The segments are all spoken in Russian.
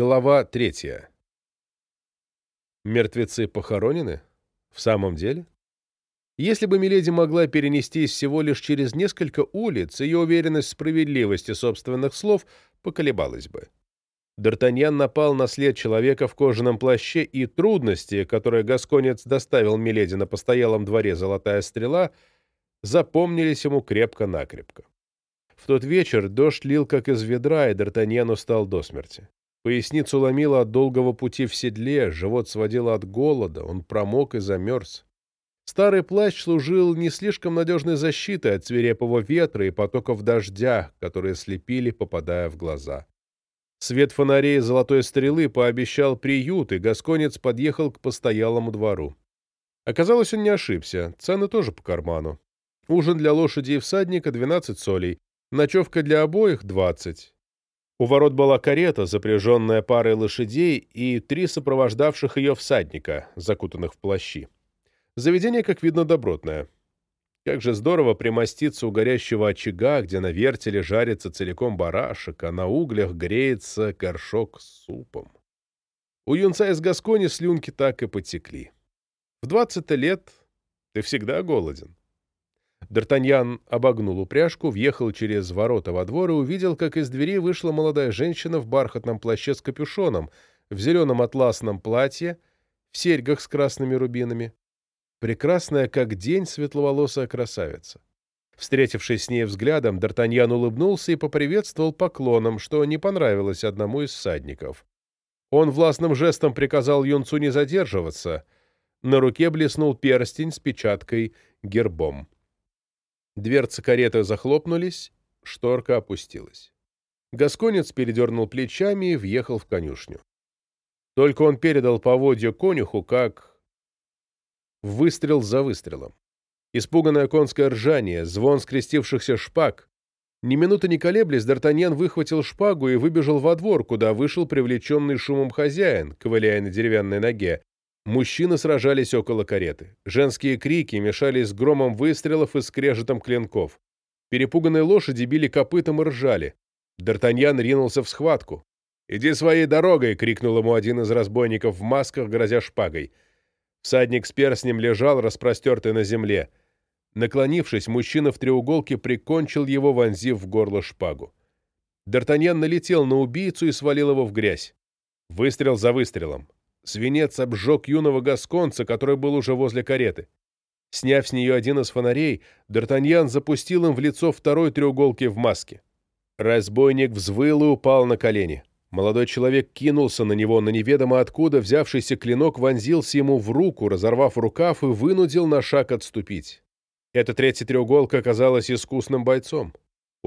Глава третья. Мертвецы похоронены? В самом деле? Если бы Миледи могла перенестись всего лишь через несколько улиц, ее уверенность в справедливости собственных слов поколебалась бы. Д'Артаньян напал на след человека в кожаном плаще, и трудности, которые Гасконец доставил Миледи на постоялом дворе «Золотая стрела», запомнились ему крепко-накрепко. В тот вечер дождь лил как из ведра, и Д'Артаньян устал до смерти. Поясницу ломило от долгого пути в седле, живот сводило от голода, он промок и замерз. Старый плащ служил не слишком надежной защитой от свирепого ветра и потоков дождя, которые слепили, попадая в глаза. Свет фонарей золотой стрелы пообещал приют, и Гасконец подъехал к постоялому двору. Оказалось, он не ошибся, цены тоже по карману. Ужин для лошади и всадника — 12 солей, ночевка для обоих — 20. У ворот была карета, запряженная парой лошадей, и три сопровождавших ее всадника, закутанных в плащи. Заведение, как видно, добротное. Как же здорово примоститься у горящего очага, где на вертеле жарится целиком барашек, а на углях греется горшок с супом. У юнца из Гаскони слюнки так и потекли. В двадцать лет ты всегда голоден. Д'Артаньян обогнул упряжку, въехал через ворота во двор и увидел, как из двери вышла молодая женщина в бархатном плаще с капюшоном, в зеленом атласном платье, в серьгах с красными рубинами прекрасная как день светловолосая красавица. Встретившись с ней взглядом, Д'Артаньян улыбнулся и поприветствовал поклоном, что не понравилось одному из всадников. Он властным жестом приказал юнцу не задерживаться. На руке блеснул перстень с печаткой гербом. Дверцы кареты захлопнулись, шторка опустилась. Гасконец передернул плечами и въехал в конюшню. Только он передал поводья конюху, как Выстрел за выстрелом. Испуганное конское ржание, звон скрестившихся шпаг. Ни минуты не колеблясь, Д'Артаньян выхватил шпагу и выбежал во двор, куда вышел привлеченный шумом хозяин, ковыляя на деревянной ноге. Мужчины сражались около кареты. Женские крики мешались с громом выстрелов и скрежетом клинков. Перепуганные лошади били копытом и ржали. Д'Артаньян ринулся в схватку. «Иди своей дорогой!» — крикнул ему один из разбойников в масках, грозя шпагой. Всадник с перстнем лежал, распростертый на земле. Наклонившись, мужчина в треуголке прикончил его, вонзив в горло шпагу. Д'Артаньян налетел на убийцу и свалил его в грязь. Выстрел за выстрелом. Свинец обжег юного гасконца, который был уже возле кареты. Сняв с нее один из фонарей, Д'Артаньян запустил им в лицо второй треуголки в маске. Разбойник взвыл и упал на колени. Молодой человек кинулся на него, на неведомо откуда взявшийся клинок вонзился ему в руку, разорвав рукав и вынудил на шаг отступить. Эта третья треуголка оказалась искусным бойцом.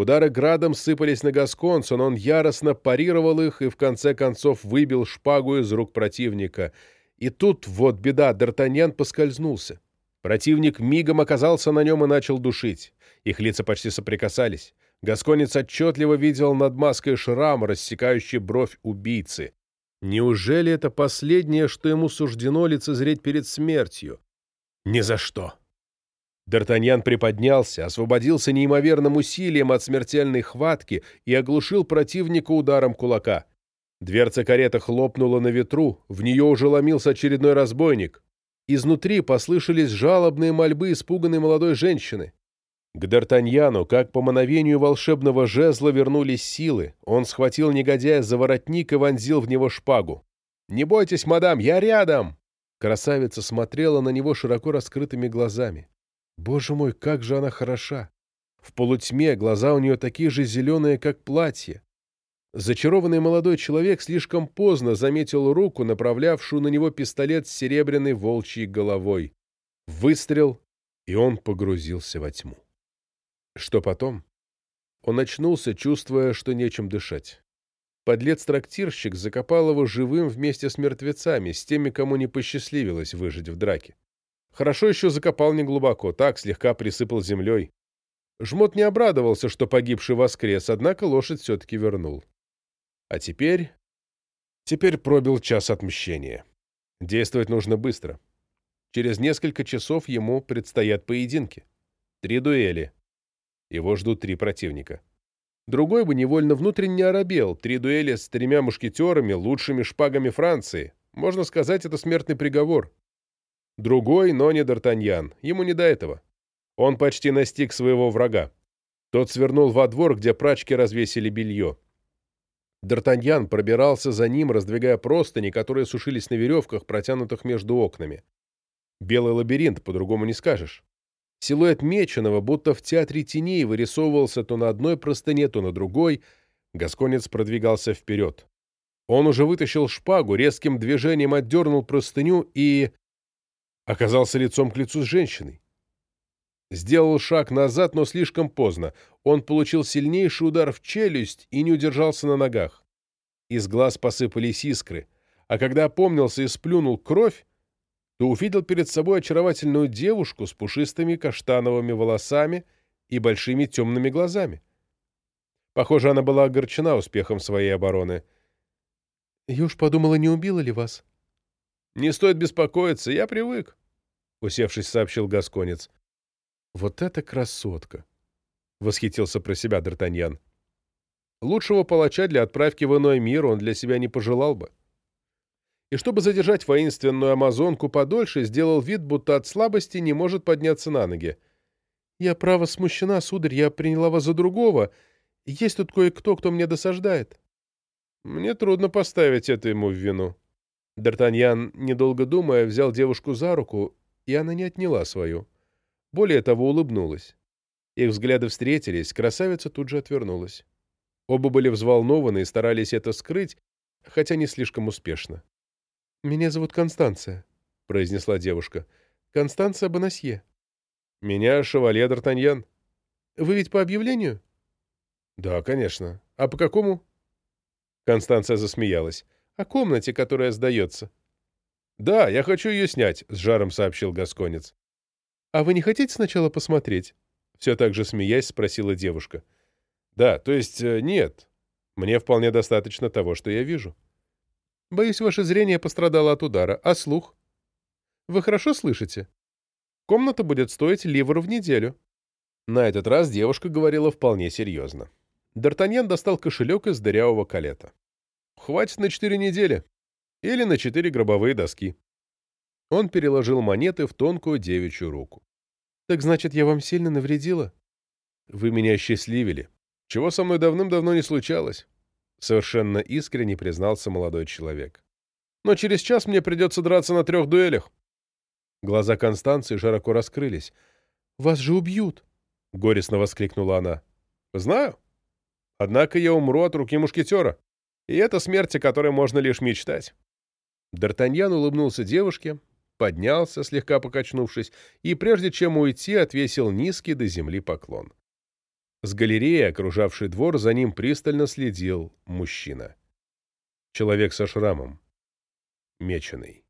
Удары градом сыпались на Гасконца, но он яростно парировал их и в конце концов выбил шпагу из рук противника. И тут, вот беда, Д'Артаньян поскользнулся. Противник мигом оказался на нем и начал душить. Их лица почти соприкасались. Гасконец отчетливо видел над маской шрам, рассекающий бровь убийцы. Неужели это последнее, что ему суждено лицезреть перед смертью? Ни за что. Д'Артаньян приподнялся, освободился неимоверным усилием от смертельной хватки и оглушил противника ударом кулака. Дверца кареты хлопнула на ветру, в нее уже ломился очередной разбойник. Изнутри послышались жалобные мольбы испуганной молодой женщины. К Д'Артаньяну, как по мановению волшебного жезла, вернулись силы. Он схватил негодяя за воротник и вонзил в него шпагу. «Не бойтесь, мадам, я рядом!» Красавица смотрела на него широко раскрытыми глазами. Боже мой, как же она хороша! В полутьме глаза у нее такие же зеленые, как платье. Зачарованный молодой человек слишком поздно заметил руку, направлявшую на него пистолет с серебряной волчьей головой. Выстрел, и он погрузился во тьму. Что потом? Он очнулся, чувствуя, что нечем дышать. Подлец-трактирщик закопал его живым вместе с мертвецами, с теми, кому не посчастливилось выжить в драке. Хорошо еще закопал неглубоко, так, слегка присыпал землей. Жмот не обрадовался, что погибший воскрес, однако лошадь все-таки вернул. А теперь... Теперь пробил час отмщения. Действовать нужно быстро. Через несколько часов ему предстоят поединки. Три дуэли. Его ждут три противника. Другой бы невольно внутренне оробел. Три дуэли с тремя мушкетерами, лучшими шпагами Франции. Можно сказать, это смертный приговор. Другой, но не Д'Артаньян. Ему не до этого. Он почти настиг своего врага. Тот свернул во двор, где прачки развесили белье. Д'Артаньян пробирался за ним, раздвигая простыни, которые сушились на веревках, протянутых между окнами. Белый лабиринт, по-другому не скажешь. Силуэт меченого, будто в театре теней, вырисовывался то на одной простыне, то на другой. Гасконец продвигался вперед. Он уже вытащил шпагу, резким движением отдернул простыню и... оказался лицом к лицу с женщиной. Сделал шаг назад, но слишком поздно. Он получил сильнейший удар в челюсть и не удержался на ногах. Из глаз посыпались искры, а когда опомнился и сплюнул кровь, то увидел перед собой очаровательную девушку с пушистыми каштановыми волосами и большими темными глазами. Похоже, она была огорчена успехом своей обороны. «Я уж подумала, не убила ли вас?» «Не стоит беспокоиться, я привык», — усевшись, сообщил Гасконец. «Вот это красотка!» — восхитился про себя Д'Артаньян. «Лучшего палача для отправки в иной мир он для себя не пожелал бы» и чтобы задержать воинственную амазонку подольше, сделал вид, будто от слабости не может подняться на ноги. «Я, право, смущена, сударь, я приняла вас за другого. Есть тут кое-кто, кто мне досаждает». «Мне трудно поставить это ему в вину». Д'Артаньян, недолго думая, взял девушку за руку, и она не отняла свою. Более того, улыбнулась. Их взгляды встретились, красавица тут же отвернулась. Оба были взволнованы и старались это скрыть, хотя не слишком успешно. «Меня зовут Констанция», — произнесла девушка. «Констанция Бонасье». «Меня Шевалье Д'Артаньян». «Вы ведь по объявлению?» «Да, конечно. А по какому?» Констанция засмеялась. «О комнате, которая сдается». «Да, я хочу ее снять», — с жаром сообщил Гасконец. «А вы не хотите сначала посмотреть?» Все так же смеясь спросила девушка. «Да, то есть э, нет. Мне вполне достаточно того, что я вижу». Боюсь, ваше зрение пострадало от удара. А слух? Вы хорошо слышите? Комната будет стоить ливр в неделю. На этот раз девушка говорила вполне серьезно. Д'Артаньян достал кошелек из дырявого калета. «Хватит на четыре недели. Или на четыре гробовые доски». Он переложил монеты в тонкую девичью руку. «Так значит, я вам сильно навредила?» «Вы меня счастливили. Чего со мной давным-давно не случалось совершенно искренне признался молодой человек. Но через час мне придется драться на трех дуэлях. Глаза Констанции широко раскрылись. «Вас же убьют!» — горестно воскликнула она. «Знаю. Однако я умру от руки мушкетера. И это смерть, о которой можно лишь мечтать». Д'Артаньян улыбнулся девушке, поднялся, слегка покачнувшись, и, прежде чем уйти, отвесил низкий до земли поклон. С галереи, окружавшей двор, за ним пристально следил мужчина. Человек со шрамом. Меченый.